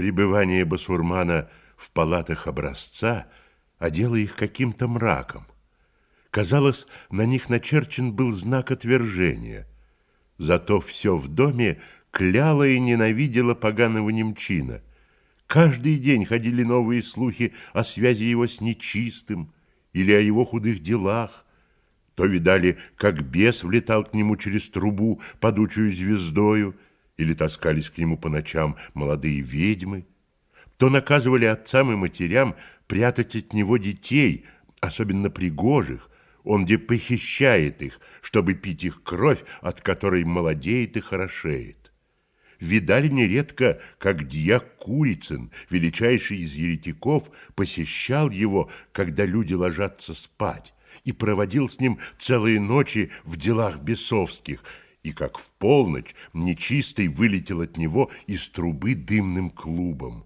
Пребывание басурмана в палатах образца одело их каким-то мраком. Казалось, на них начерчен был знак отвержения. Зато все в доме кляло и ненавидело поганого немчина. Каждый день ходили новые слухи о связи его с нечистым или о его худых делах. То видали, как бес влетал к нему через трубу, подучую звездою, или таскались к нему по ночам молодые ведьмы, то наказывали отцам и матерям прятать от него детей, особенно пригожих, он где похищает их, чтобы пить их кровь, от которой молодеет и хорошеет. Видали нередко, как дьяк Курицын, величайший из еретиков, посещал его, когда люди ложатся спать, и проводил с ним целые ночи в делах бесовских – и как в полночь нечистый вылетел от него из трубы дымным клубом.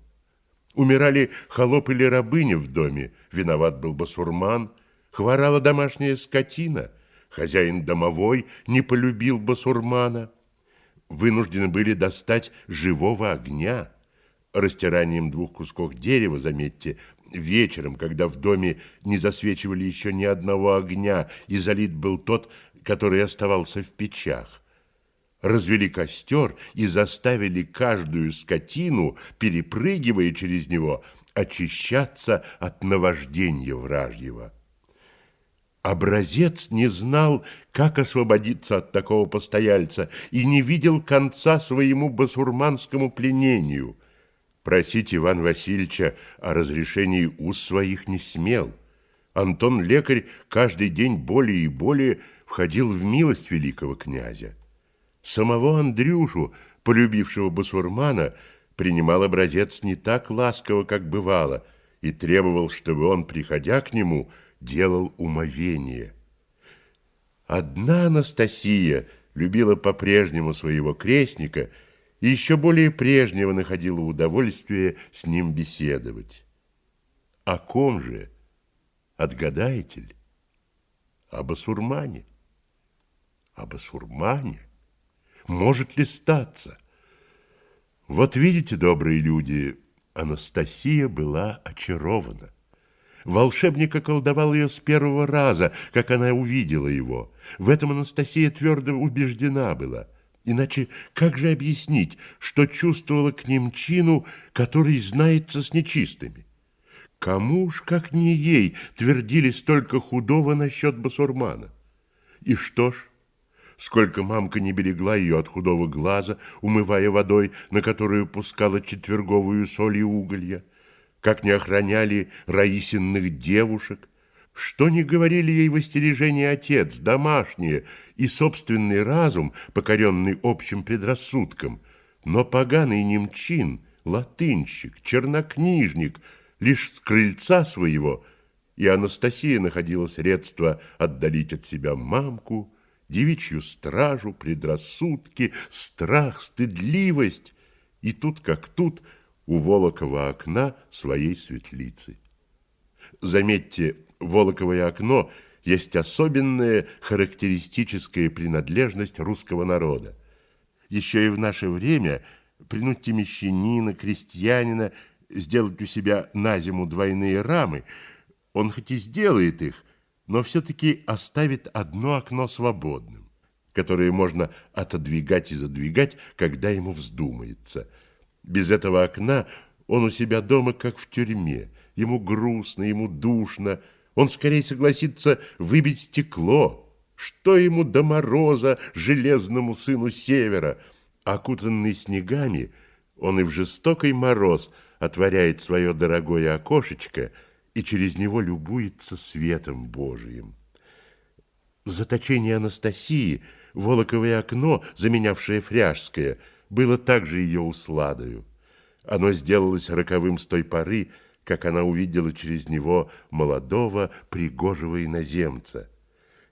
Умирали холоп или рабыня в доме, виноват был басурман, хворала домашняя скотина, хозяин домовой не полюбил басурмана. Вынуждены были достать живого огня. Растиранием двух кусков дерева, заметьте, вечером, когда в доме не засвечивали еще ни одного огня, и залит был тот, который оставался в печах развели костер и заставили каждую скотину, перепрыгивая через него, очищаться от наваждения вражьего. Образец не знал, как освободиться от такого постояльца и не видел конца своему басурманскому пленению. Просить Иван Васильевича о разрешении уз своих не смел. Антон-лекарь каждый день более и более входил в милость великого князя. Самого Андрюшу, полюбившего басурмана, принимал образец не так ласково, как бывало, и требовал, чтобы он, приходя к нему, делал умовение. Одна Анастасия любила по-прежнему своего крестника и еще более прежнего находила удовольствие с ним беседовать. О ком же? Отгадаете ли? О басурмане. О басурмане? Может ли статься? Вот видите, добрые люди, Анастасия была очарована. Волшебник околдовал ее с первого раза, как она увидела его. В этом Анастасия твердо убеждена была. Иначе как же объяснить, что чувствовала к немчину, который знается с нечистыми? Кому ж, как не ей, твердили столько худого насчет басурмана? И что ж, Сколько мамка не берегла ее от худого глаза, умывая водой, на которую пускала четверговую соль и уголья. Как не охраняли Раисинных девушек. Что не говорили ей в остережении отец, домашние и собственный разум, покоренный общим предрассудком. Но поганый немчин, латынщик, чернокнижник, лишь с крыльца своего, и Анастасия находила средства отдалить от себя мамку, девичью стражу, предрассудки, страх, стыдливость. И тут как тут у Волокова окна своей светлицы. Заметьте, Волоковое окно есть особенная характеристическая принадлежность русского народа. Еще и в наше время принудьте мещанина, крестьянина сделать у себя на зиму двойные рамы, он хоть и сделает их, но все-таки оставит одно окно свободным, которое можно отодвигать и задвигать, когда ему вздумается. Без этого окна он у себя дома, как в тюрьме. Ему грустно, ему душно. Он скорее согласится выбить стекло. Что ему до мороза, железному сыну севера? Окутанный снегами, он и в жестокий мороз отворяет свое дорогое окошечко – и через него любуется светом Божиим. В заточении Анастасии волоковое окно, заменявшее фряжское, было также ее усладою. Оно сделалось роковым с той поры, как она увидела через него молодого, пригожего иноземца.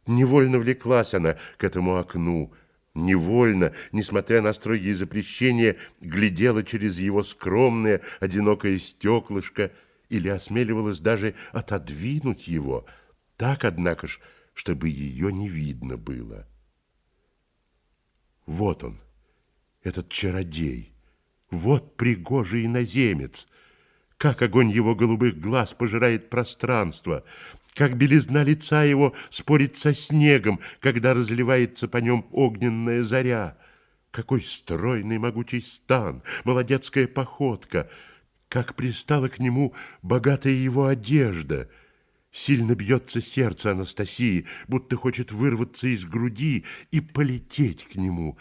Невольно влеклась она к этому окну, невольно, несмотря на строгие запрещения, глядела через его скромное, одинокое стеклышко, или осмеливалась даже отодвинуть его, так, однако ж, чтобы ее не видно было. Вот он, этот чародей, Вот пригожий иноземец. Как огонь его голубых глаз пожирает пространство, как белизна лица его спорит со снегом, когда разливается по нем огненная заря. Какой стройный могучий стан, молодецкая походка, как пристала к нему богатая его одежда. Сильно бьется сердце Анастасии, будто хочет вырваться из груди и полететь к нему.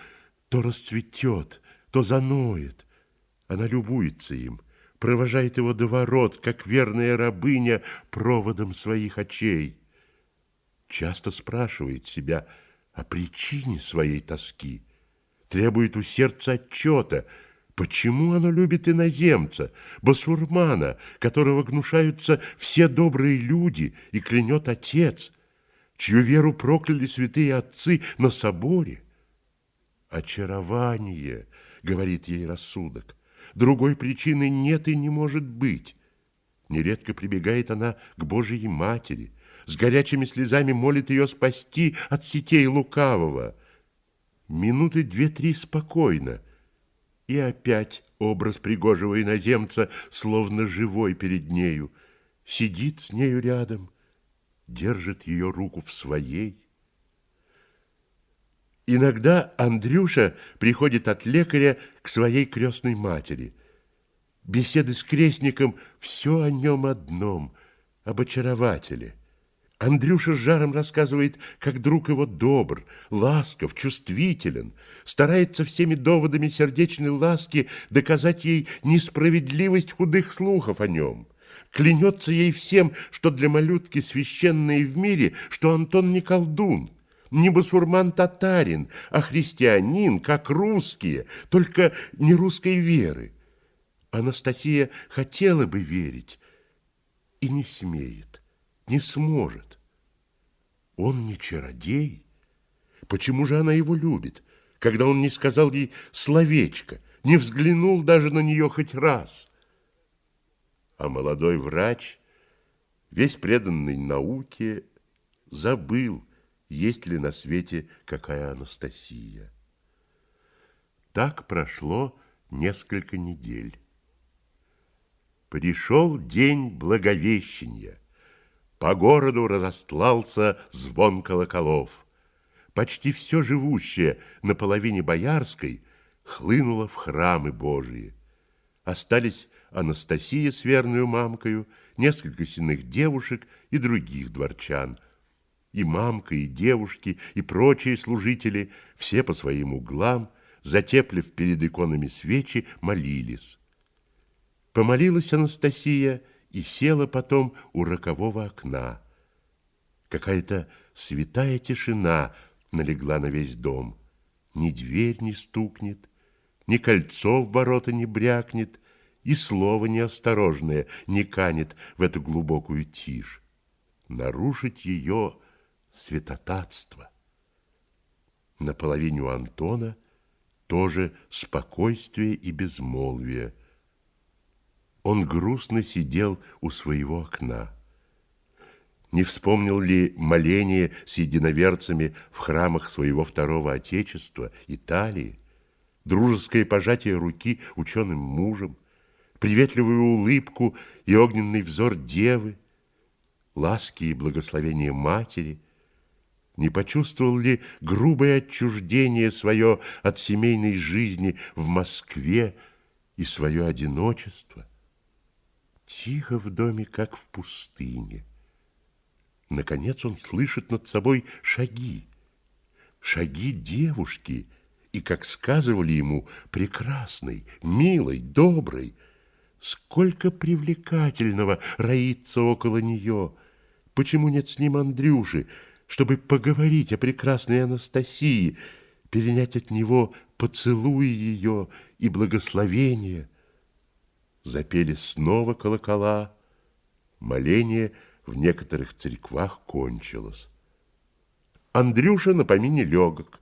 То расцветет, то заноет. Она любуется им, провожает его до ворот, как верная рабыня проводом своих очей. Часто спрашивает себя о причине своей тоски, требует у сердца отчета, почему оно любит иноземца, басурмана, которого гнушаются все добрые люди и клянет отец, чью веру прокляли святые отцы на соборе. Очарование, говорит ей рассудок, Другой причины нет и не может быть. Нередко прибегает она к Божьей Матери, с горячими слезами молит ее спасти от сетей лукавого. Минуты две-три спокойно, и опять образ пригожего иноземца, словно живой перед нею, сидит с нею рядом, держит ее руку в своей. Иногда Андрюша приходит от лекаря к своей крестной матери. Беседы с крестником все о нем одном, об очарователе. Андрюша с жаром рассказывает, как друг его добр, ласков, чувствителен, старается всеми доводами сердечной ласки доказать ей несправедливость худых слухов о нем. Клянется ей всем, что для малютки священное в мире, что Антон не колдун, не басурман-татарин, а христианин, как русские, только не русской веры. Анастасия хотела бы верить и не смеет, не сможет. Он не чародей. Почему же она его любит, когда он не сказал ей словечко, не взглянул даже на нее хоть раз? А молодой врач, весь преданный науке, забыл, есть ли на свете какая Анастасия. Так прошло несколько недель. Пришел день Благовещения. По городу разостлался звон колоколов. Почти все живущее на половине Боярской хлынуло в храмы Божии. Остались Анастасия с верную мамкою, несколько синых девушек и других дворчан – и мамка, и девушки, и прочие служители, все по своим углам, затеплив перед иконами свечи, молились. Помолилась Анастасия и села потом у рокового окна. Какая-то святая тишина налегла на весь дом. Ни дверь не стукнет, ни кольцо в ворота не брякнет, и слово неосторожное не канет в эту глубокую тишь. Нарушить ее – святотатство. На половине Антона тоже спокойствие и безмолвие. Он грустно сидел у своего окна. Не вспомнил ли моление с единоверцами в храмах своего второго отечества, Италии, дружеское пожатие руки ученым мужем, приветливую улыбку и огненный взор девы, ласки и благословения матери – не почувствовал ли грубое отчуждение свое от семейной жизни в Москве и свое одиночество? Тихо в доме, как в пустыне. Наконец он слышит над собой шаги. Шаги девушки, и, как сказывали ему, прекрасной, милой, доброй. Сколько привлекательного роится около нее. Почему нет с ним Андрюши, чтобы поговорить о прекрасной Анастасии, перенять от него поцелуи ее и благословение. Запели снова колокола. Моление в некоторых церквах кончилось. Андрюша на помине легок.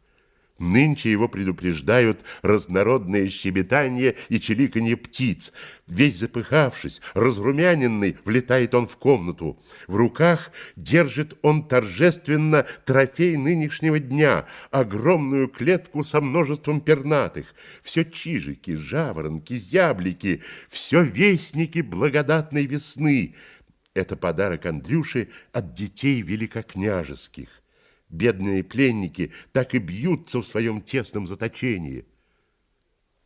Нынче его предупреждают разнородные щебетания и чиликанье птиц. Весь запыхавшись, разрумяненный, влетает он в комнату. В руках держит он торжественно трофей нынешнего дня, огромную клетку со множеством пернатых. Все чижики, жаворонки, зяблики, все вестники благодатной весны. Это подарок Андрюше от детей великокняжеских бедные пленники так и бьются в своем тесном заточении.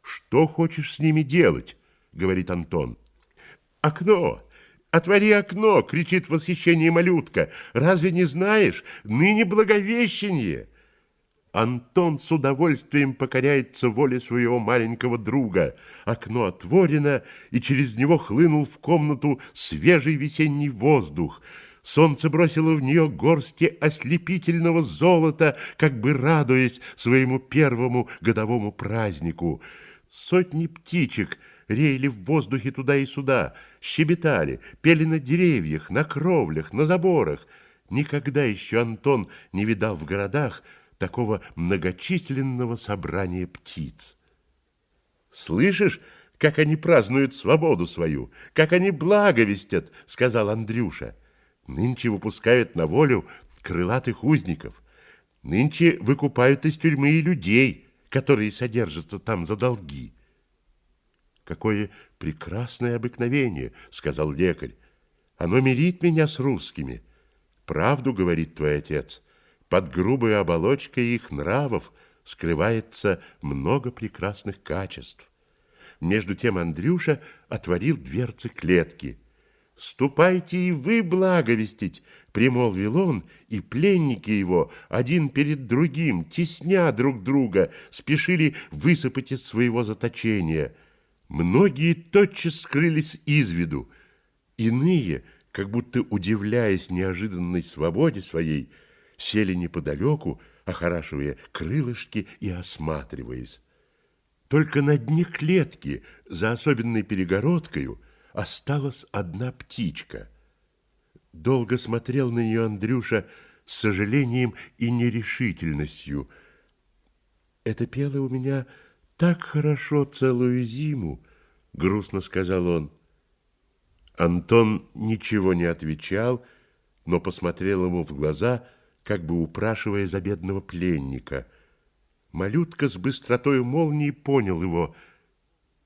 «Что хочешь с ними делать?» — говорит Антон. «Окно! Отвори окно!» — кричит в восхищении малютка. «Разве не знаешь? Ныне благовещение!» Антон с удовольствием покоряется воле своего маленького друга. Окно отворено, и через него хлынул в комнату свежий весенний воздух — Солнце бросило в нее горсти ослепительного золота, как бы радуясь своему первому годовому празднику. Сотни птичек реяли в воздухе туда и сюда, щебетали, пели на деревьях, на кровлях, на заборах. Никогда еще Антон не видал в городах такого многочисленного собрания птиц. «Слышишь, как они празднуют свободу свою, как они благовестят!» — сказал Андрюша. Нынче выпускают на волю крылатых узников. Нынче выкупают из тюрьмы и людей, которые содержатся там за долги. Какое прекрасное обыкновение, сказал лекарь. Оно мирит меня с русскими. Правду говорит твой отец. Под грубой оболочкой их нравов скрывается много прекрасных качеств. Между тем Андрюша отворил дверцы клетки – «Ступайте и вы благовестить!» — примолвил он, и пленники его, один перед другим, тесня друг друга, спешили высыпать из своего заточения. Многие тотчас скрылись из виду. Иные, как будто удивляясь неожиданной свободе своей, сели неподалеку, охорашивая крылышки и осматриваясь. Только на дне клетки, за особенной перегородкою, осталась одна птичка. Долго смотрел на нее Андрюша с сожалением и нерешительностью. «Это пело у меня так хорошо целую зиму», — грустно сказал он. Антон ничего не отвечал, но посмотрел ему в глаза, как бы упрашивая за бедного пленника. Малютка с быстротой молнии понял его.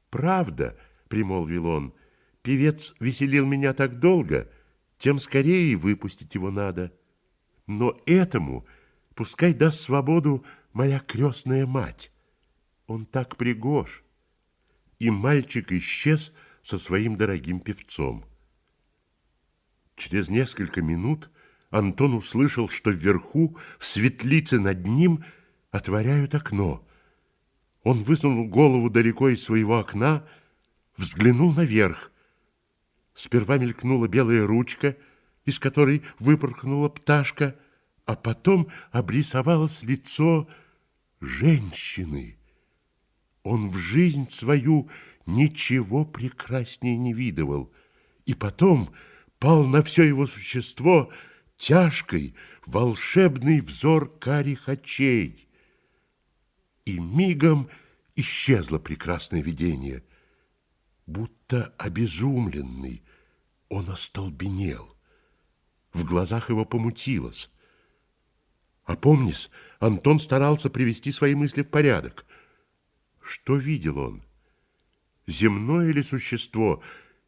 «Правда», — примолвил он, — Певец веселил меня так долго, тем скорее выпустить его надо. Но этому пускай даст свободу моя крестная мать. Он так пригож. И мальчик исчез со своим дорогим певцом. Через несколько минут Антон услышал, что вверху, в светлице над ним, отворяют окно. Он высунул голову далеко из своего окна, взглянул наверх. Сперва мелькнула белая ручка, из которой выпорхнула пташка, а потом обрисовалось лицо женщины. Он в жизнь свою ничего прекраснее не видывал, и потом пал на все его существо тяжкой, волшебный взор карих очей. И мигом исчезло прекрасное видение, будто обезумленный, он остолбенел. В глазах его помутилось. А помнишь, Антон старался привести свои мысли в порядок. Что видел он? Земное ли существо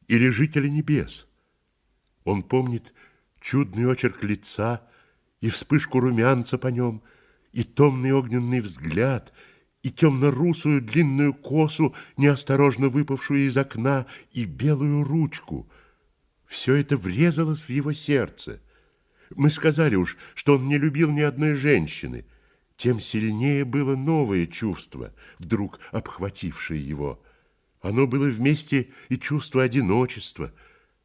или жителя небес? Он помнит чудный очерк лица и вспышку румянца по нем, и томный огненный взгляд, и темно-русую длинную косу, неосторожно выпавшую из окна, и белую ручку — все это врезалось в его сердце. Мы сказали уж, что он не любил ни одной женщины. Тем сильнее было новое чувство, вдруг обхватившее его. Оно было вместе и чувство одиночества,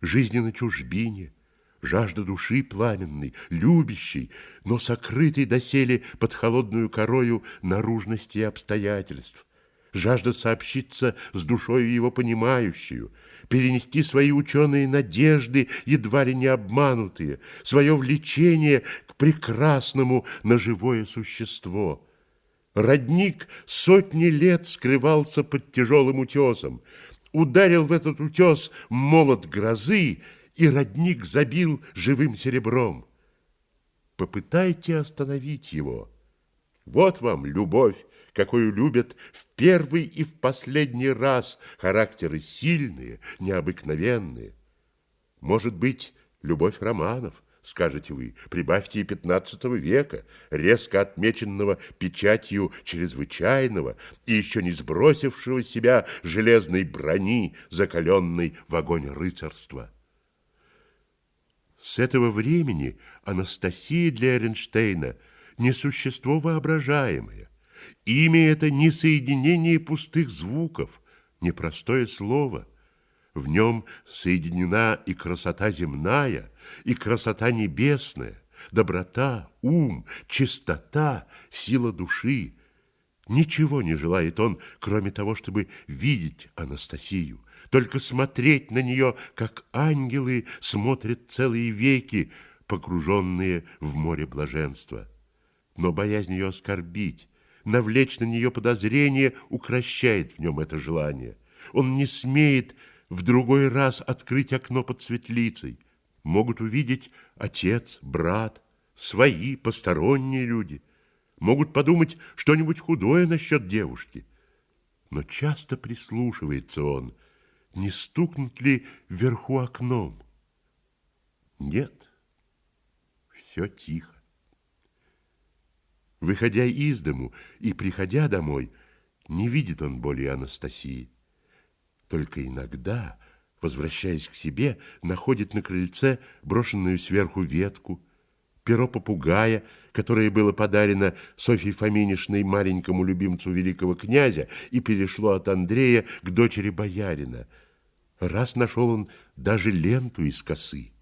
жизни на чужбине, жажда души пламенной, любящей, но сокрытой доселе под холодную корою наружности и обстоятельств, жажда сообщиться с душою его понимающую, перенести свои ученые надежды, едва ли не обманутые, свое влечение к прекрасному на живое существо. Родник сотни лет скрывался под тяжелым утесом. Ударил в этот утес молот грозы, и родник забил живым серебром. Попытайте остановить его. Вот вам любовь, какую любят в первый и в последний раз характеры сильные, необыкновенные. Может быть, любовь романов, скажете вы, прибавьте и XV века, резко отмеченного печатью чрезвычайного и еще не сбросившего себя железной брони, закаленной в огонь рыцарства. С этого времени Анастасия для Эренштейна не существо воображаемое. Имя это не соединение пустых звуков, не простое слово – в нем соединена и красота земная, и красота небесная, доброта, ум, чистота, сила души. Ничего не желает он, кроме того, чтобы видеть Анастасию, только смотреть на нее, как ангелы смотрят целые веки, погруженные в море блаженства. Но боязнь ее оскорбить, навлечь на нее подозрение, укращает в нем это желание. Он не смеет в другой раз открыть окно под светлицей. Могут увидеть отец, брат, свои, посторонние люди. Могут подумать что-нибудь худое насчет девушки. Но часто прислушивается он, не стукнет ли вверху окном. Нет, все тихо. Выходя из дому и приходя домой, не видит он более Анастасии. Только иногда, возвращаясь к себе, находит на крыльце брошенную сверху ветку, перо попугая, которое было подарено Софьей Фоминишной маленькому любимцу великого князя и перешло от Андрея к дочери боярина. Раз нашел он даже ленту из косы.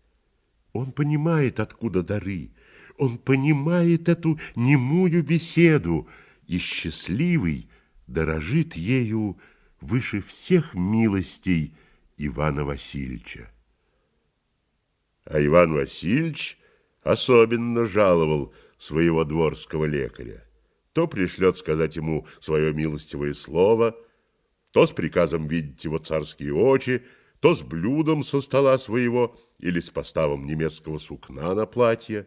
Он понимает, откуда дары, он понимает эту немую беседу, и счастливый дорожит ею, выше всех милостей Ивана Васильевича. А Иван Васильевич особенно жаловал своего дворского лекаря. То пришлет сказать ему свое милостивое слово, то с приказом видеть его царские очи, то с блюдом со стола своего или с поставом немецкого сукна на платье.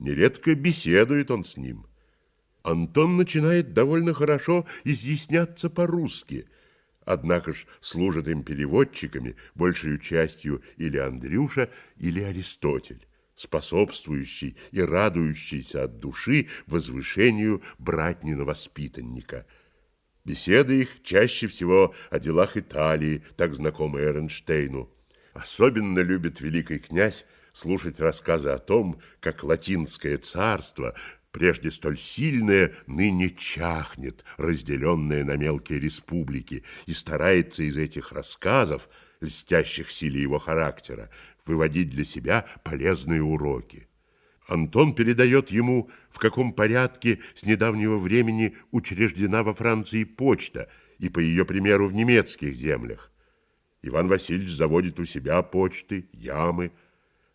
Нередко беседует он с ним. Антон начинает довольно хорошо изъясняться по-русски – Однако ж служат им переводчиками большей частью или Андрюша, или Аристотель, способствующий и радующийся от души возвышению братнина воспитанника. Беседы их чаще всего о делах Италии, так знакомы Эрнштейну. Особенно любит великий князь слушать рассказы о том, как латинское царство прежде столь сильное, ныне чахнет, разделенное на мелкие республики, и старается из этих рассказов, льстящих силе его характера, выводить для себя полезные уроки. Антон передает ему, в каком порядке с недавнего времени учреждена во Франции почта, и по ее примеру в немецких землях. Иван Васильевич заводит у себя почты, ямы.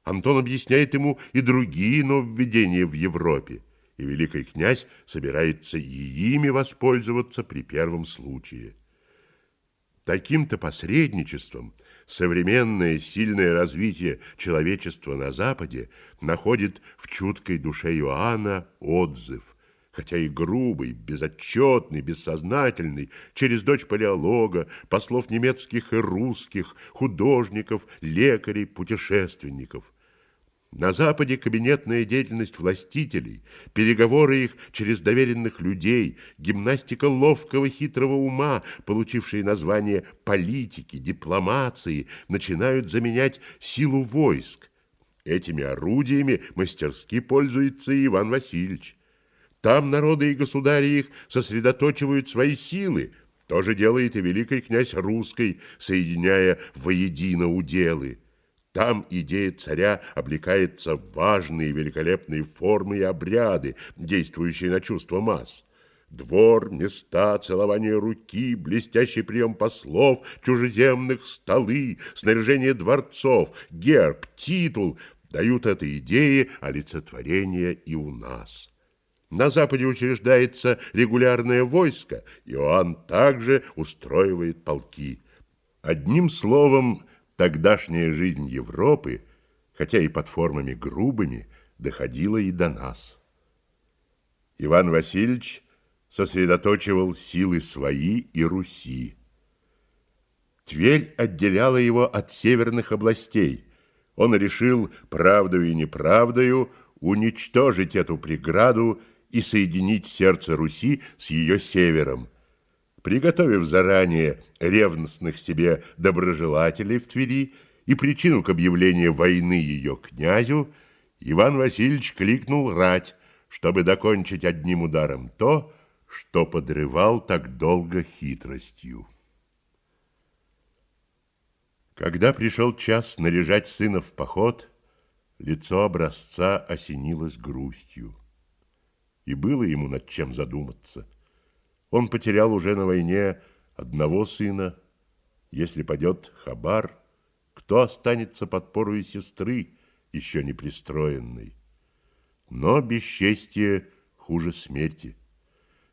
Антон объясняет ему и другие нововведения в Европе и великий князь собирается и ими воспользоваться при первом случае. Таким-то посредничеством современное сильное развитие человечества на Западе находит в чуткой душе Иоанна отзыв, хотя и грубый, безотчетный, бессознательный, через дочь палеолога, послов немецких и русских, художников, лекарей, путешественников. На Западе кабинетная деятельность властителей, переговоры их через доверенных людей, гимнастика ловкого хитрого ума, получившие название политики, дипломации, начинают заменять силу войск. Этими орудиями мастерски пользуется Иван Васильевич. Там народы и государи их сосредоточивают свои силы. То же делает и великий князь русской, соединяя воедино уделы. Там идея царя облекается в важные великолепные формы и обряды, действующие на чувство масс. Двор, места, целование руки, блестящий прием послов, чужеземных, столы, снаряжение дворцов, герб, титул дают этой идее олицетворение и у нас. на Западе учреждается регулярное войско, Иоанн также устроивает полки. Одним словом, тогдашняя жизнь Европы, хотя и под формами грубыми, доходила и до нас. Иван Васильевич сосредоточивал силы свои и Руси. Тверь отделяла его от северных областей. Он решил, правдою и неправдою, уничтожить эту преграду и соединить сердце Руси с ее севером. Приготовив заранее ревностных себе доброжелателей в Твери и причину к объявлению войны ее князю, Иван Васильевич кликнул рать, чтобы докончить одним ударом то, что подрывал так долго хитростью. Когда пришел час наряжать сына в поход, лицо образца осенилось грустью. И было ему над чем задуматься. Он потерял уже на войне одного сына. Если падет Хабар, кто останется под порой сестры, еще не пристроенной? Но бесчестие хуже смерти.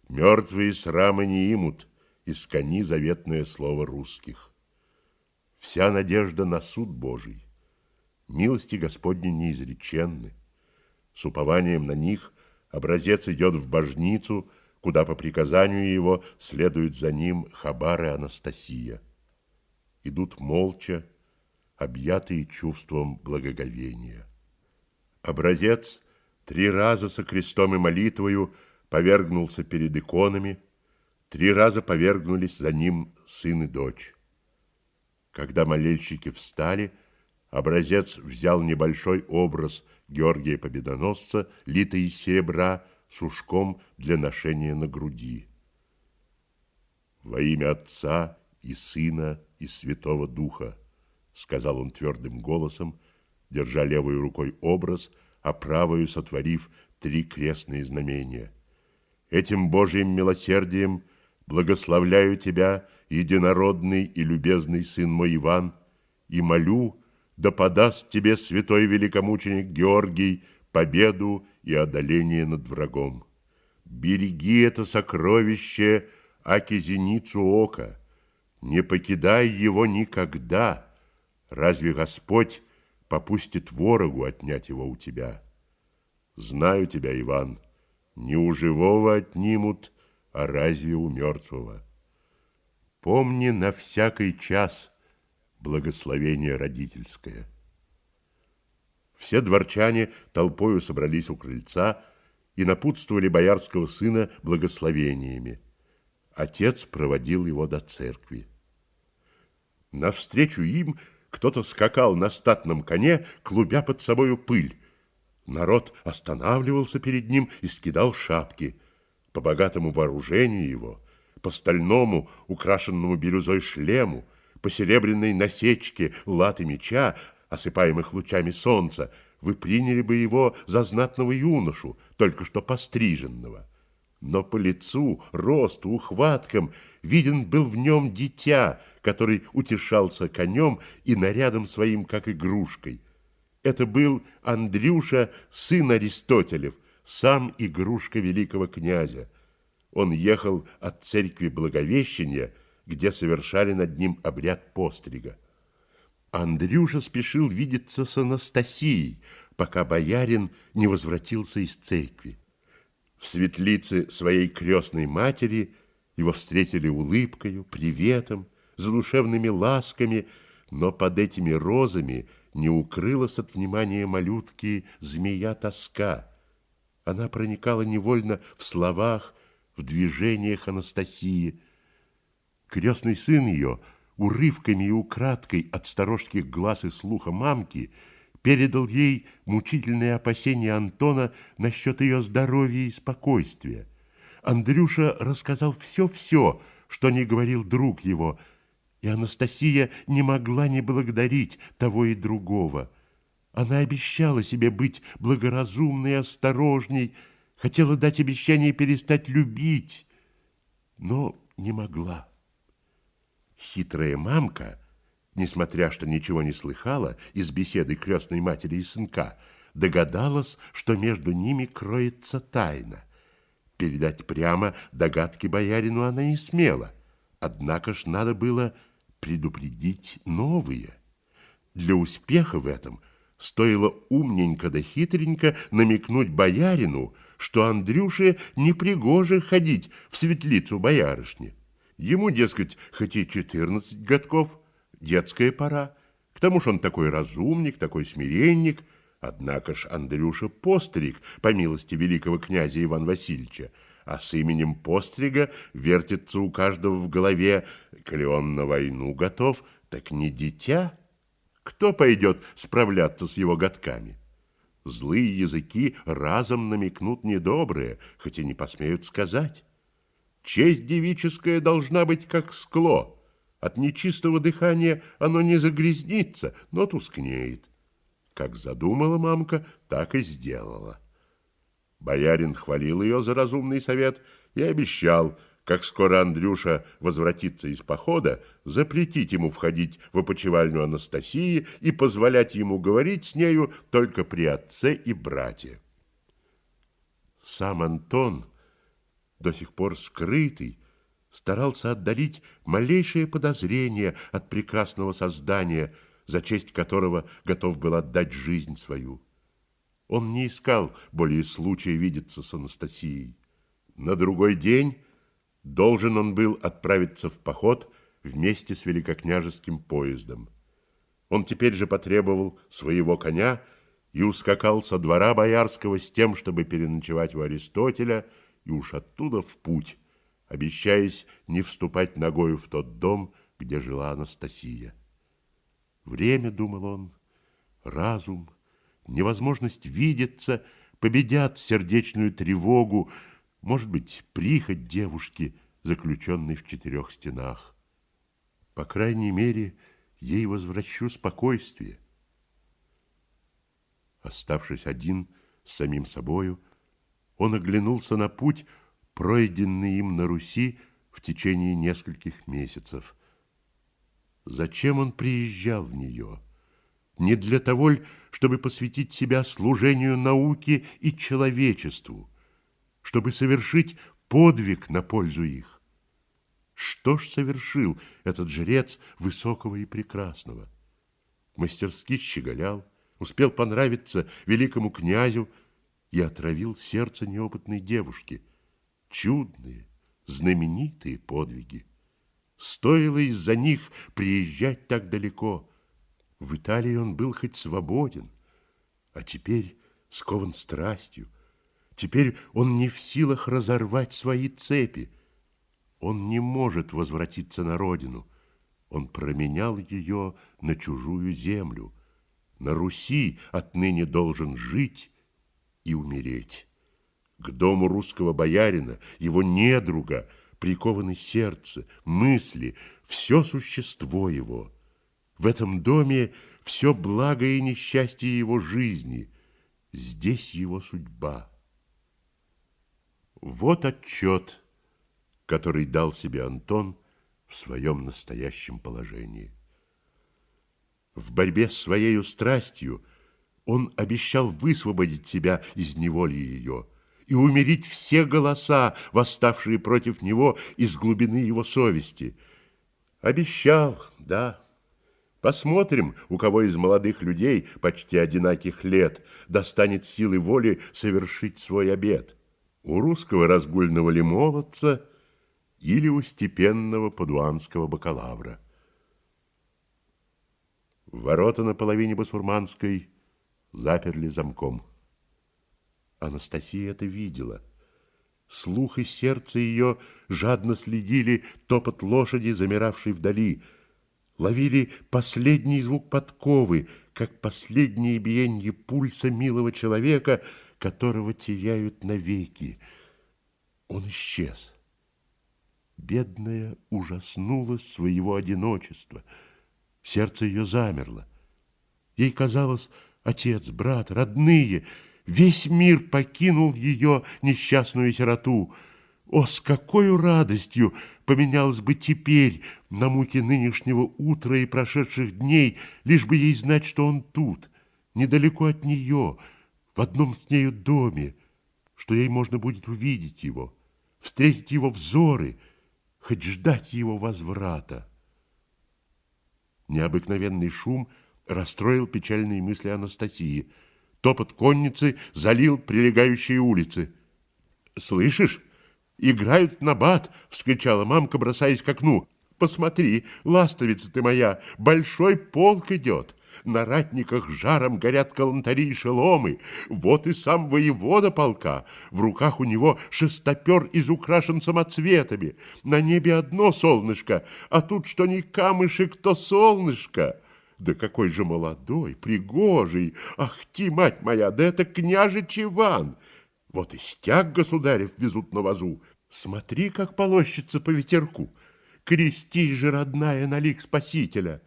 Мертвые срамы не имут, из кони заветное слово русских. Вся надежда на суд Божий. Милости Господни неизреченны. С упованием на них образец идет в божницу, куда по приказанию его следует за ним Хабар и Анастасия. Идут молча, объятые чувством благоговения. Образец три раза со крестом и молитвою повергнулся перед иконами, три раза повергнулись за ним сын и дочь. Когда молельщики встали, образец взял небольшой образ Георгия Победоносца, литый из серебра, с ушком для ношения на груди. «Во имя Отца и Сына и Святого Духа», сказал он твердым голосом, держа левой рукой образ, а правою сотворив три крестные знамения. «Этим Божьим милосердием благословляю Тебя единородный и любезный сын мой Иван, и молю, да подаст тебе святой великомученик Георгий победу и одоление над врагом. Береги это сокровище, аки зеницу ока, не покидай его никогда. Разве Господь попустит ворогу отнять его у тебя? Знаю тебя, Иван, не у живого отнимут, а разве у мертвого? Помни на всякий час благословение родительское. Все дворчане толпою собрались у крыльца и напутствовали боярского сына благословениями. Отец проводил его до церкви. Навстречу им кто-то скакал на статном коне, клубя под собою пыль. Народ останавливался перед ним и скидал шапки. По богатому вооружению его – по стальному, украшенному бирюзой шлему, по серебряной насечке латы меча, осыпаемых лучами солнца, вы приняли бы его за знатного юношу, только что постриженного. Но по лицу, росту, ухваткам виден был в нем дитя, который утешался конем и нарядом своим, как игрушкой. Это был Андрюша, сын Аристотелев, сам игрушка великого князя. Он ехал от церкви Благовещения, где совершали над ним обряд пострига. Андрюша спешил видеться с Анастасией, пока боярин не возвратился из церкви. В светлице своей крестной матери его встретили улыбкою, приветом, задушевными ласками, но под этими розами не укрылась от внимания малютки змея тоска. Она проникала невольно в словах, в движениях Анастасии. Крестный сын ее, урывками и украдкой от сторожских глаз и слуха мамки, передал ей мучительные опасения Антона насчет ее здоровья и спокойствия. Андрюша рассказал все-все, что не говорил друг его, и Анастасия не могла не благодарить того и другого. Она обещала себе быть благоразумной и осторожней, хотела дать обещание перестать любить, но не могла. Хитрая мамка, несмотря что ничего не слыхала из беседы крестной матери и сынка, догадалась, что между ними кроется тайна. Передать прямо догадки боярину она не смела. Однако ж надо было предупредить новые. Для успеха в этом стоило умненько да хитренько намекнуть боярину, что Андрюше непригоже ходить в светлицу боярышни. Ему, дескать, хоть и четырнадцать годков, детская пора. К тому же он такой разумник, такой смиренник – Однако ж Андрюша Постриг, по милости великого князя Ивана Васильевича, а с именем Пострига вертится у каждого в голове, коли он на войну готов, так не дитя. Кто пойдет справляться с его годками? Злые языки разом намекнут недобрые, хоть и не посмеют сказать. Честь девическая должна быть как скло. От нечистого дыхания оно не загрязнится, но тускнеет. Как задумала мамка, так и сделала. Боярин хвалил ее за разумный совет и обещал, как скоро Андрюша возвратится из похода, запретить ему входить в опочивальню Анастасии и позволять ему говорить с нею только при отце и брате. Сам Антон, до сих пор скрытый, старался отдалить малейшее подозрение от прекрасного создания – за честь которого готов был отдать жизнь свою. Он не искал более случая видеться с Анастасией. На другой день должен он был отправиться в поход вместе с великокняжеским поездом. Он теперь же потребовал своего коня и ускакал со двора боярского с тем, чтобы переночевать у Аристотеля и уж оттуда в путь, обещаясь не вступать ногою в тот дом, где жила Анастасия. Время, думал он, разум, невозможность видеться победят сердечную тревогу, может быть, прихоть девушки, заключенной в четырех стенах. По крайней мере, ей возвращу спокойствие. Оставшись один с самим собою, он оглянулся на путь, пройденный им на Руси в течение нескольких месяцев – Зачем он приезжал в нее? Не для того ли, чтобы посвятить себя служению науке и человечеству, чтобы совершить подвиг на пользу их? Что ж совершил этот жрец высокого и прекрасного? Мастерски щеголял, успел понравиться великому князю и отравил сердце неопытной девушки. Чудные, знаменитые подвиги. Стоило из-за них приезжать так далеко. В Италии он был хоть свободен, а теперь скован страстью. Теперь он не в силах разорвать свои цепи. Он не может возвратиться на родину. Он променял ее на чужую землю. На Руси отныне должен жить и умереть. К дому русского боярина, его недруга – прикованы сердце, мысли, все существо его. В этом доме все благо и несчастье его жизни. Здесь его судьба. Вот отчет, который дал себе Антон в своем настоящем положении. В борьбе с своей страстью он обещал высвободить себя из неволи ее – и умерить все голоса, восставшие против него из глубины его совести. Обещал, да. Посмотрим, у кого из молодых людей почти одинаких лет достанет силы воли совершить свой обет. У русского разгульного ли молодца или у степенного падуанского бакалавра. Ворота на половине басурманской заперли замком. Анастасия это видела. Слух и сердце ее жадно следили топот лошади, замиравшей вдали, ловили последний звук подковы, как последнее биение пульса милого человека, которого теряют навеки. Он исчез. Бедная ужаснулась своего одиночества. Сердце ее замерло. Ей казалось, отец, брат, родные — Весь мир покинул ее несчастную сироту. О, с какой радостью поменялось бы теперь на муки нынешнего утра и прошедших дней, лишь бы ей знать, что он тут, недалеко от нее, в одном с нею доме, что ей можно будет увидеть его, встретить его взоры, хоть ждать его возврата. Необыкновенный шум расстроил печальные мысли Анастасии. Топот конницы залил прилегающие улицы. «Слышишь? Играют на бат!» — вскричала мамка, бросаясь к окну. «Посмотри, ластовица ты моя, большой полк идет!» На ратниках жаром горят калантари и шеломы. Вот и сам воевода полка. В руках у него шестопер изукрашен самоцветами. На небе одно солнышко, а тут что ни камышек, то солнышко. Да какой же молодой, пригожий. Ах ты, мать моя, да это княжич Иван. Вот и стяг государев везут на вазу. Смотри, как полощется по ветерку. Крести же, родная, на лик спасителя.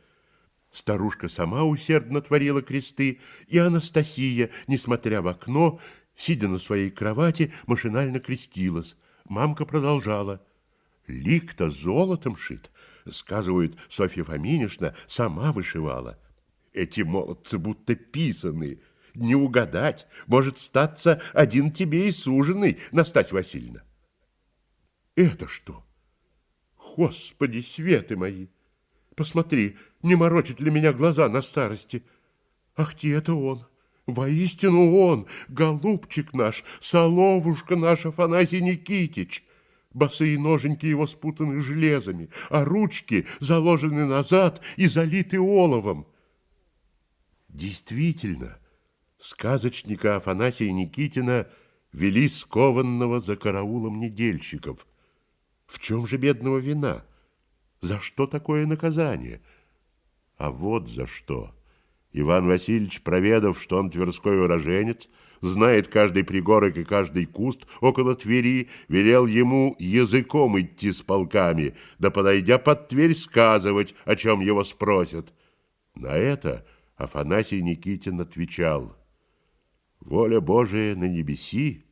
Старушка сама усердно творила кресты, и Анастасия, несмотря в окно, сидя на своей кровати, машинально крестилась. Мамка продолжала. Лик-то золотом шит. Сказывают, Софья Фоминишна сама вышивала. Эти молодцы будто писаны. Не угадать. Может статься один тебе и суженый, Настать Васильевна. Это что? Господи, светы мои! Посмотри, не морочит ли меня глаза на старости. Ах ты, это он, воистину он, голубчик наш, соловушка наш Афанасий Никитич. Босые ноженьки его спутаны железами, а ручки заложены назад и залиты оловом. Действительно, сказочника Афанасия Никитина вели скованного за караулом недельщиков. В чем же бедного вина? За что такое наказание? А вот за что. Иван Васильевич, проведав, что он тверской уроженец, знает каждый пригорок и каждый куст около Твери, велел ему языком идти с полками, да, подойдя под Тверь, сказывать, о чем его спросят. На это Афанасий Никитин отвечал, «Воля Божия на небеси,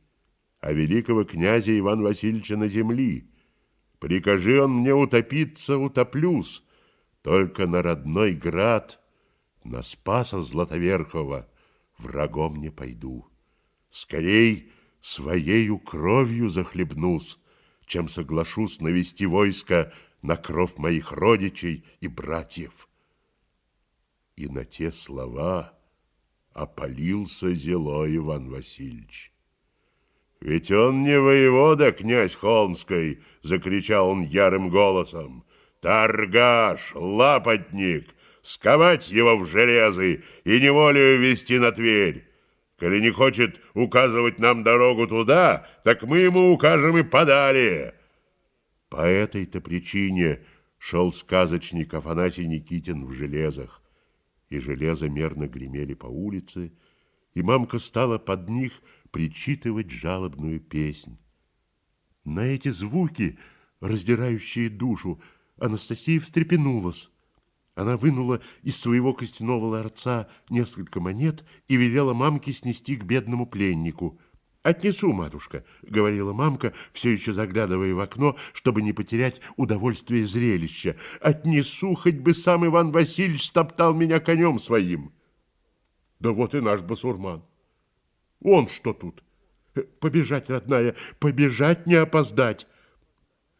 а великого князя Ивана Васильевича на земли». Прикажи он мне утопиться, утоплюсь, только на родной град, на Спаса Златоверхова, врагом не пойду. Скорей своею кровью захлебнусь, чем соглашусь навести войско на кровь моих родичей и братьев. И на те слова опалился зело Иван Васильевич. «Ведь он не воевода, князь Холмской!» — закричал он ярым голосом. «Торгаш, лапотник, сковать его в железы и неволею вести на Тверь! Коли не хочет указывать нам дорогу туда, так мы ему укажем и подали!» По этой-то причине шел сказочник Афанасий Никитин в железах, и железа мерно гремели по улице, и мамка стала под них причитывать жалобную песнь. На эти звуки, раздирающие душу, Анастасия встрепенулась. Она вынула из своего костяного ларца несколько монет и велела мамке снести к бедному пленнику. «Отнесу, матушка», — говорила мамка, все еще заглядывая в окно, чтобы не потерять удовольствие зрелища. «Отнесу, хоть бы сам Иван Васильевич стоптал меня конем своим». «Да вот и наш басурман». Он что тут? Побежать, родная, побежать, не опоздать.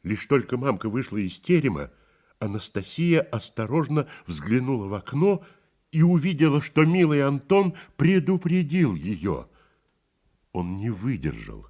Лишь только мамка вышла из терема, Анастасия осторожно взглянула в окно и увидела, что милый Антон предупредил ее. Он не выдержал.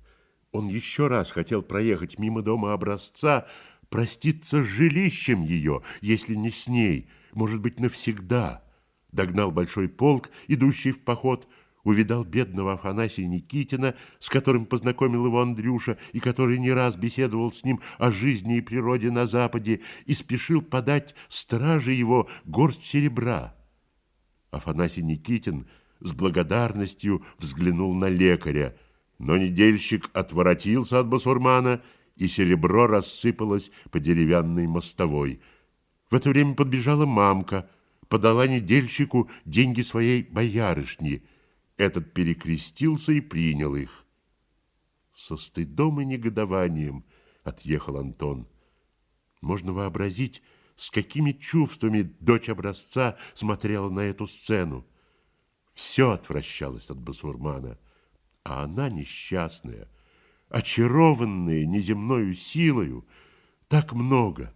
Он еще раз хотел проехать мимо дома образца, проститься с жилищем ее, если не с ней, может быть, навсегда. Догнал большой полк, идущий в поход, увидал бедного Афанасия Никитина, с которым познакомил его Андрюша, и который не раз беседовал с ним о жизни и природе на Западе, и спешил подать страже его горсть серебра. Афанасий Никитин с благодарностью взглянул на лекаря, но недельщик отворотился от басурмана, и серебро рассыпалось по деревянной мостовой. В это время подбежала мамка, подала недельщику деньги своей боярышни – этот перекрестился и принял их. Со стыдом и негодованием отъехал Антон. Можно вообразить, с какими чувствами дочь образца смотрела на эту сцену. Все отвращалось от басурмана, а она несчастная, очарованная неземною силою, так много,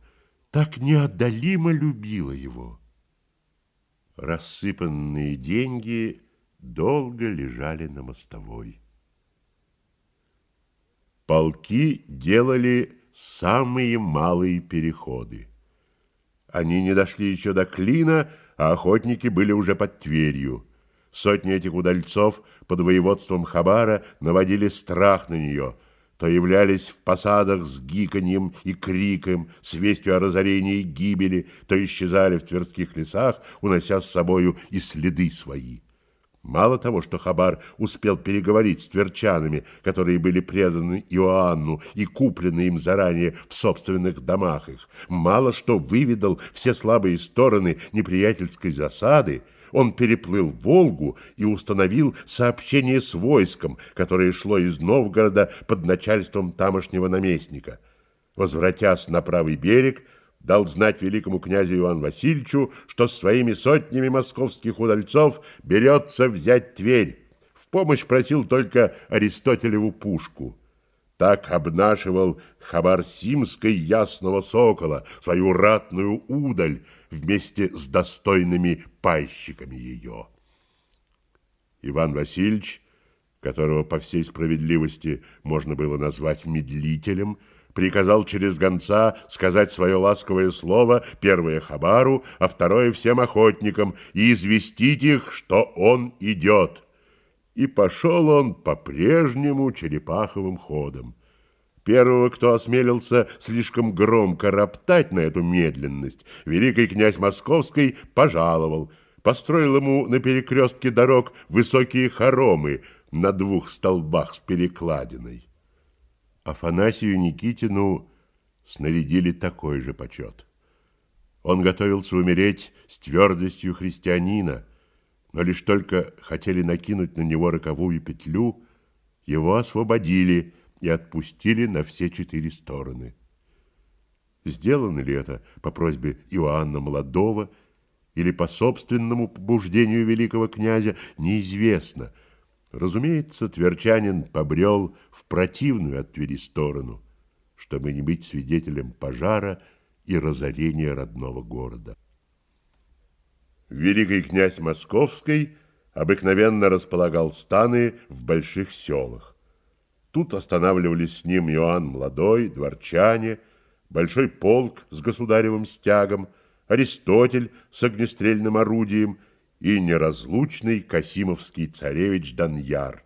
так неотдалимо любила его. Рассыпанные деньги долго лежали на мостовой. Полки делали самые малые переходы. Они не дошли еще до Клина, а охотники были уже под Тверью. Сотни этих удальцов под воеводством Хабара наводили страх на нее, то являлись в посадах с гиканьем и криком, с вестью о разорении и гибели, то исчезали в тверских лесах, унося с собою и следы свои. Мало того, что Хабар успел переговорить с тверчанами, которые были преданы Иоанну и куплены им заранее в собственных домах их, мало что выведал все слабые стороны неприятельской засады, он переплыл Волгу и установил сообщение с войском, которое шло из Новгорода под начальством тамошнего наместника. Возвратясь на правый берег, дал знать великому князю Ивану Васильевичу, что своими сотнями московских удальцов берется взять Тверь. В помощь просил только Аристотелеву пушку. Так обнашивал Хабар Симской ясного сокола свою ратную удаль вместе с достойными пайщиками ее. Иван Васильевич, которого по всей справедливости можно было назвать медлителем, приказал через гонца сказать свое ласковое слово, первое Хабару, а второе всем охотникам, и известить их, что он идет. И пошел он по-прежнему черепаховым ходом. Первого, кто осмелился слишком громко роптать на эту медленность, великий князь Московский пожаловал, построил ему на перекрестке дорог высокие хоромы на двух столбах с перекладиной. Афанасию Никитину снарядили такой же почет. Он готовился умереть с твердостью христианина, но лишь только хотели накинуть на него роковую петлю, его освободили и отпустили на все четыре стороны. Сделано ли это по просьбе Иоанна Молодого или по собственному побуждению великого князя, неизвестно – Разумеется, тверчанин побрел противную от Твери сторону, чтобы не быть свидетелем пожара и разорения родного города. Великий князь Московский обыкновенно располагал станы в больших селах. Тут останавливались с ним Иоанн Младой, дворчане, большой полк с государевым стягом, Аристотель с огнестрельным орудием и неразлучный Касимовский царевич Даньяр.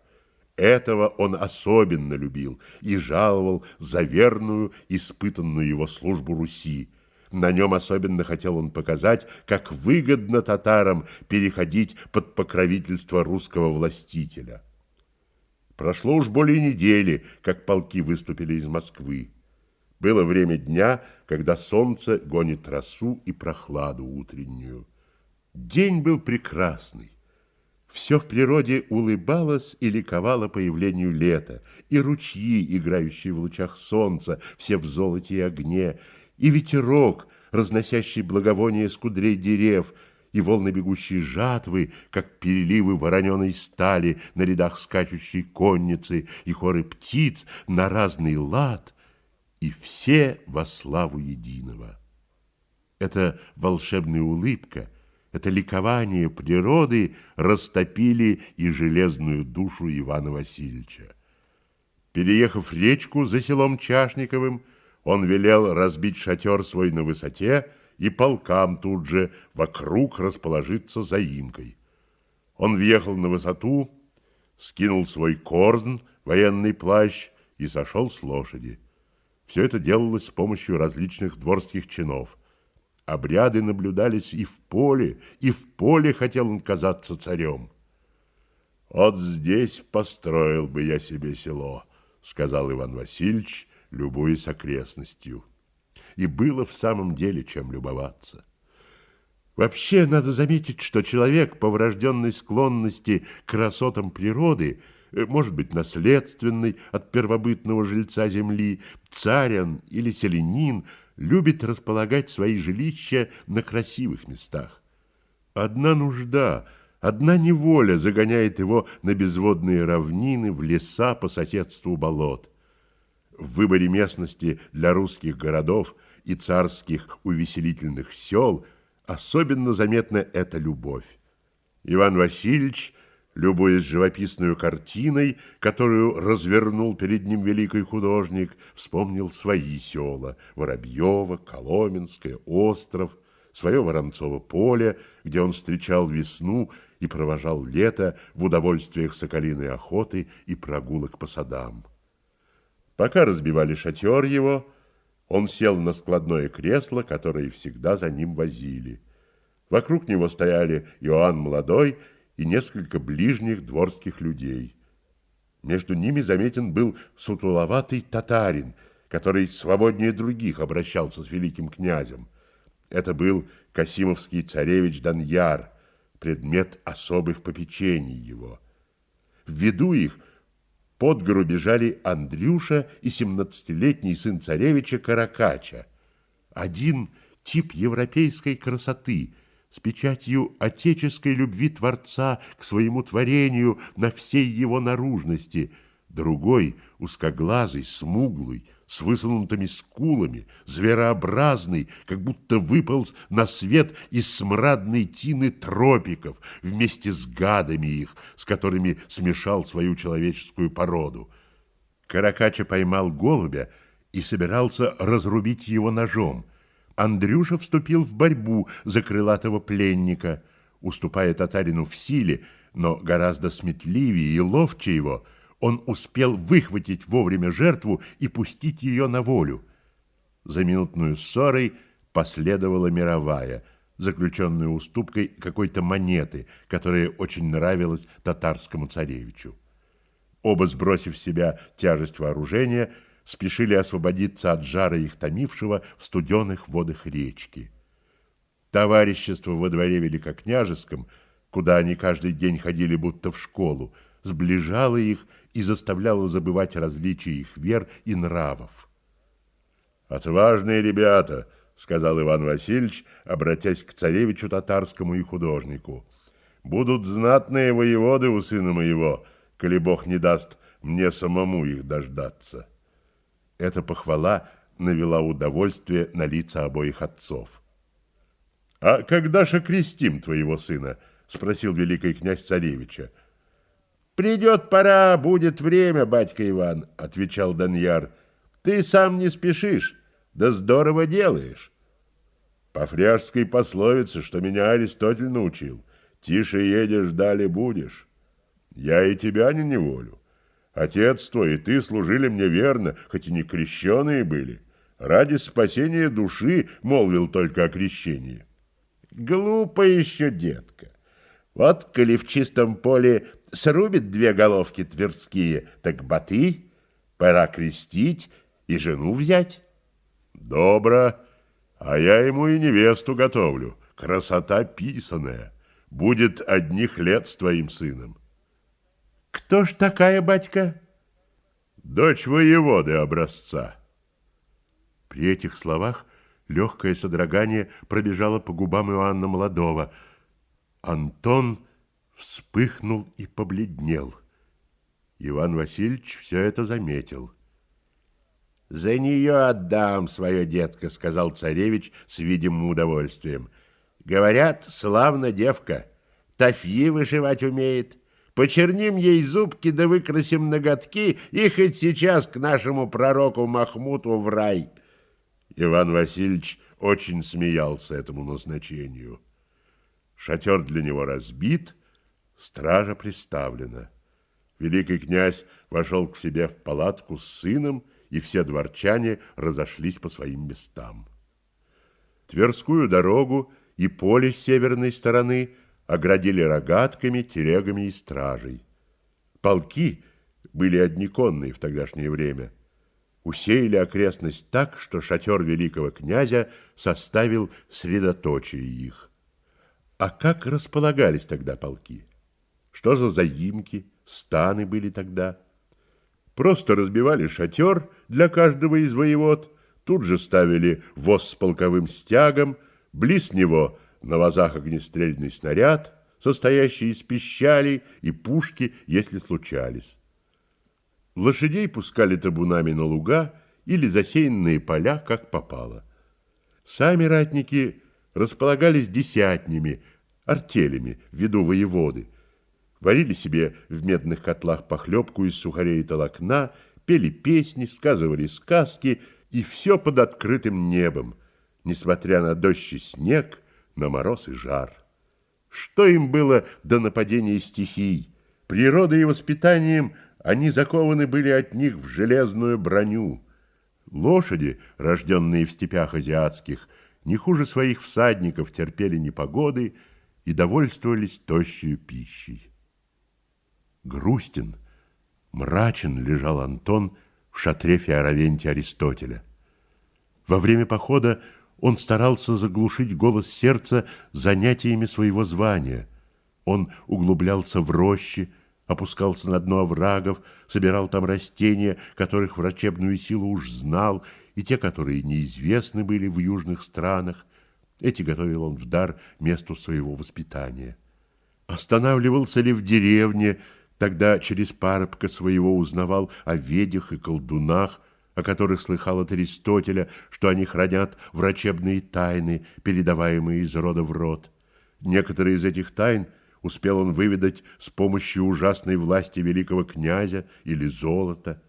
Этого он особенно любил и жаловал за верную, испытанную его службу Руси. На нем особенно хотел он показать, как выгодно татарам переходить под покровительство русского властителя. Прошло уж более недели, как полки выступили из Москвы. Было время дня, когда солнце гонит росу и прохладу утреннюю. День был прекрасный. Все в природе улыбалось и ликовало появлению лета, и ручьи, играющие в лучах солнца, все в золоте и огне, и ветерок, разносящий благовоние с кудрей дерев, и волны бегущей жатвы, как переливы вороненой стали на рядах скачущей конницы, и хоры птиц на разный лад, и все во славу единого. Это волшебная улыбка — это ликование природы растопили и железную душу Ивана Васильевича. Переехав речку за селом Чашниковым, он велел разбить шатер свой на высоте и полкам тут же вокруг расположиться заимкой. Он въехал на высоту, скинул свой корн, военный плащ и сошел с лошади. Все это делалось с помощью различных дворских чинов – Обряды наблюдались и в поле, и в поле хотел он казаться царем. «Вот здесь построил бы я себе село», — сказал Иван Васильевич, любуясь окрестностью. И было в самом деле чем любоваться. Вообще, надо заметить, что человек по врожденной склонности к красотам природы э, может быть наследственный от первобытного жильца земли, царен или селенин — любит располагать свои жилища на красивых местах. Одна нужда, одна неволя загоняет его на безводные равнины, в леса по соседству болот. в выборе местности для русских городов и царских увеселительных сел особенно заметна эта любовь. Иван Васильевич, любуясь живописной картиной, которую развернул перед ним великий художник, вспомнил свои села – Воробьево, Коломенское, Остров, свое Воронцово поле, где он встречал весну и провожал лето в удовольствиях соколиной охоты и прогулок по садам. Пока разбивали шатер его, он сел на складное кресло, которое всегда за ним возили. Вокруг него стояли Иоанн Молодой и несколько ближних дворских людей. Между ними заметен был сутуловатый татарин, который свободнее других обращался с великим князем. Это был Касимовский царевич Даньяр, предмет особых попечений его. В виду их – под гору бежали Андрюша и семнадцатилетний сын царевича Каракача. Один тип европейской красоты с печатью отеческой любви Творца к своему творению на всей его наружности, другой узкоглазый, смуглый, с высунутыми скулами, зверообразный, как будто выполз на свет из смрадной тины тропиков вместе с гадами их, с которыми смешал свою человеческую породу. Каракача поймал голубя и собирался разрубить его ножом. Андрюша вступил в борьбу за крылатого пленника, уступая татарину в силе, но гораздо сметливее и ловче его – он успел выхватить вовремя жертву и пустить ее на волю. За минутную ссорой последовала мировая, заключенная уступкой какой-то монеты, которая очень нравилась татарскому царевичу. Оба, сбросив с себя тяжесть вооружения, спешили освободиться от жара их томившего в студеных водах речки. Товарищество во дворе Великокняжеском, куда они каждый день ходили будто в школу, сближало их и заставляло забывать различия их вер и нравов. «Отважные ребята!» — сказал Иван Васильевич, обратясь к царевичу татарскому и художнику. «Будут знатные воеводы у сына моего, коли Бог не даст мне самому их дождаться». Эта похвала навела удовольствие на лица обоих отцов. «А когда же крестим твоего сына?» — спросил великий князь царевича. «Придет пора, будет время, батька Иван», — отвечал Даньяр. «Ты сам не спешишь, да здорово делаешь». По фряжской пословице, что меня Аристотель научил, «Тише едешь, дали будешь». Я и тебя не неволю. Отец твой и ты служили мне верно, хоть и не крещеные были. Ради спасения души молвил только о крещении. Глупо еще, детка. Вот, коли в чистом поле срубит две головки тверские, так баты, пора крестить и жену взять. Добро, а я ему и невесту готовлю, красота писаная, будет одних лет с твоим сыном. Кто ж такая, батька? Дочь воеводы образца. При этих словах легкое содрогание пробежало по губам Иоанна Молодого. Антон вспыхнул и побледнел. Иван Васильевич все это заметил. «За нее отдам свое детка», — сказал царевич с видимым удовольствием. «Говорят, славно девка, тафьи вышивать умеет. Почерним ей зубки да выкрасим ноготки и хоть сейчас к нашему пророку Махмуту в рай». Иван Васильевич очень смеялся этому назначению. Шатер для него разбит — Стража приставлена. Великий князь вошел к себе в палатку с сыном, и все дворчане разошлись по своим местам. Тверскую дорогу и поле с северной стороны оградили рогатками, терегами и стражей. Полки были одноконные в тогдашнее время. Усеяли окрестность так, что шатер великого князя составил средоточие их. А как располагались тогда полки? Что за заимки, станы были тогда? Просто разбивали шатер для каждого из воевод, тут же ставили воз с полковым стягом, близ него на вазах огнестрельный снаряд, состоящий из пищалей и пушки, если случались. Лошадей пускали табунами на луга или засеянные поля, как попало. Сами ратники располагались десятнями, артелями в виду воеводы. Варили себе в медных котлах похлебку из сухарей и толокна, пели песни, сказывали сказки, и все под открытым небом, несмотря на дождь и снег, на мороз и жар. Что им было до нападения стихий? Природой и воспитанием они закованы были от них в железную броню. Лошади, рожденные в степях азиатских, не хуже своих всадников терпели непогоды и довольствовались тощей пищей. Грустен, мрачен лежал Антон в шатре Феоравентия Аристотеля. Во время похода он старался заглушить голос сердца занятиями своего звания. Он углублялся в рощи, опускался на дно оврагов, собирал там растения, которых врачебную силу уж знал, и те, которые неизвестны были в южных странах. Эти готовил он в дар месту своего воспитания. Останавливался ли в деревне, тогда через парубка своего узнавал о ведях и колдунах, о которых слыхал от Аристотеля, что они хранят врачебные тайны, передаваемые из рода в род. Некоторые из этих тайн успел он выведать с помощью ужасной власти великого князя или золота.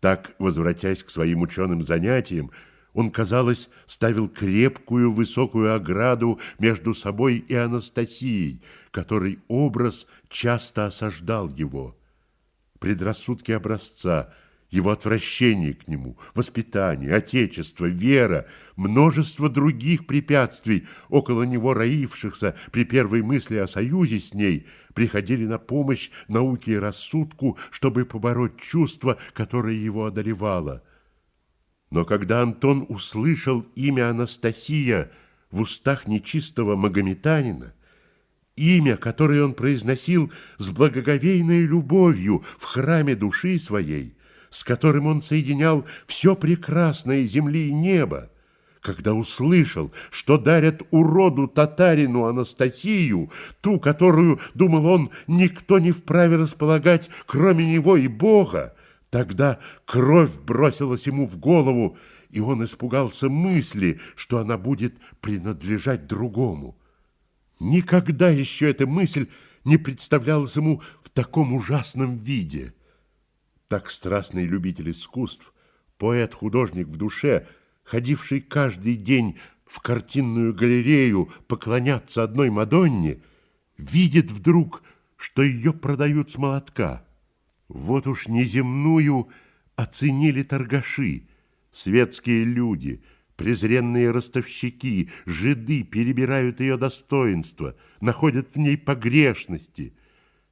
Так, возвратясь к своим ученым занятиям, он, казалось, ставил крепкую высокую ограду между собой и Анастасией, который образ часто осаждал его. Предрассудки образца – его отвращение к нему, воспитание, отечество, вера, множество других препятствий, около него роившихся при первой мысли о союзе с ней, приходили на помощь науке и рассудку, чтобы побороть чувство, которое его одолевало. Но когда Антон услышал имя Анастасия в устах нечистого магометанина, имя, которое он произносил с благоговейной любовью в храме души своей, с которым он соединял все прекрасное земли и неба, когда услышал, что дарят уроду татарину Анастасию, ту, которую, думал он, никто не вправе располагать, кроме него и Бога, тогда кровь бросилась ему в голову, и он испугался мысли, что она будет принадлежать другому. Никогда еще эта мысль не представлялась ему в таком ужасном виде – так страстный любитель искусств, поэт-художник в душе, ходивший каждый день в картинную галерею поклоняться одной Мадонне, видит вдруг, что ее продают с молотка. Вот уж неземную оценили торгаши, светские люди, презренные ростовщики, жиды перебирают ее достоинства, находят в ней погрешности.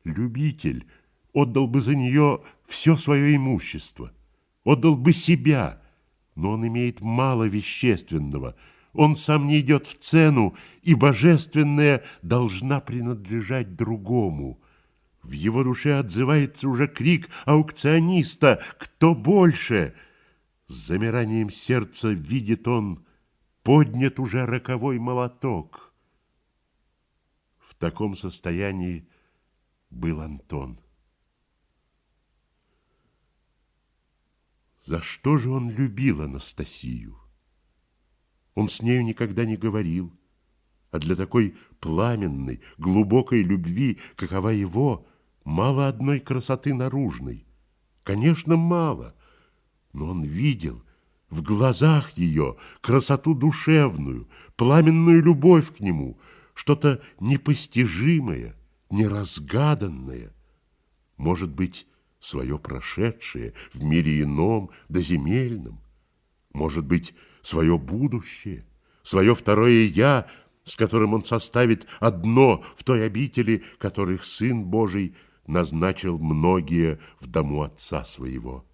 Любитель — отдал бы за нее все свое имущество, отдал бы себя, но он имеет мало вещественного, он сам не идет в цену, и божественное должна принадлежать другому. В его душе отзывается уже крик аукциониста «Кто больше?» С замиранием сердца видит он, поднят уже роковой молоток. В таком состоянии был Антон. За что же он любил Анастасию? Он с нею никогда не говорил, а для такой пламенной, глубокой любви, какова его, мало одной красоты наружной. Конечно, мало, но он видел в глазах ее красоту душевную, пламенную любовь к нему, что-то непостижимое, неразгаданное. Может быть, свое прошедшее в мире ином, доземельном, может быть, свое будущее, свое второе «я», с которым он составит одно в той обители, которых Сын Божий назначил многие в дому Отца Своего.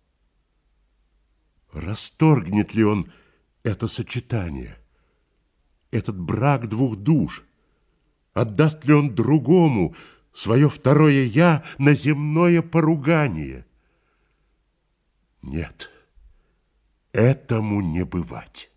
Расторгнет ли он это сочетание, этот брак двух душ? Отдаст ли он другому свое второе «я» на земное поругание. Нет, этому не бывать.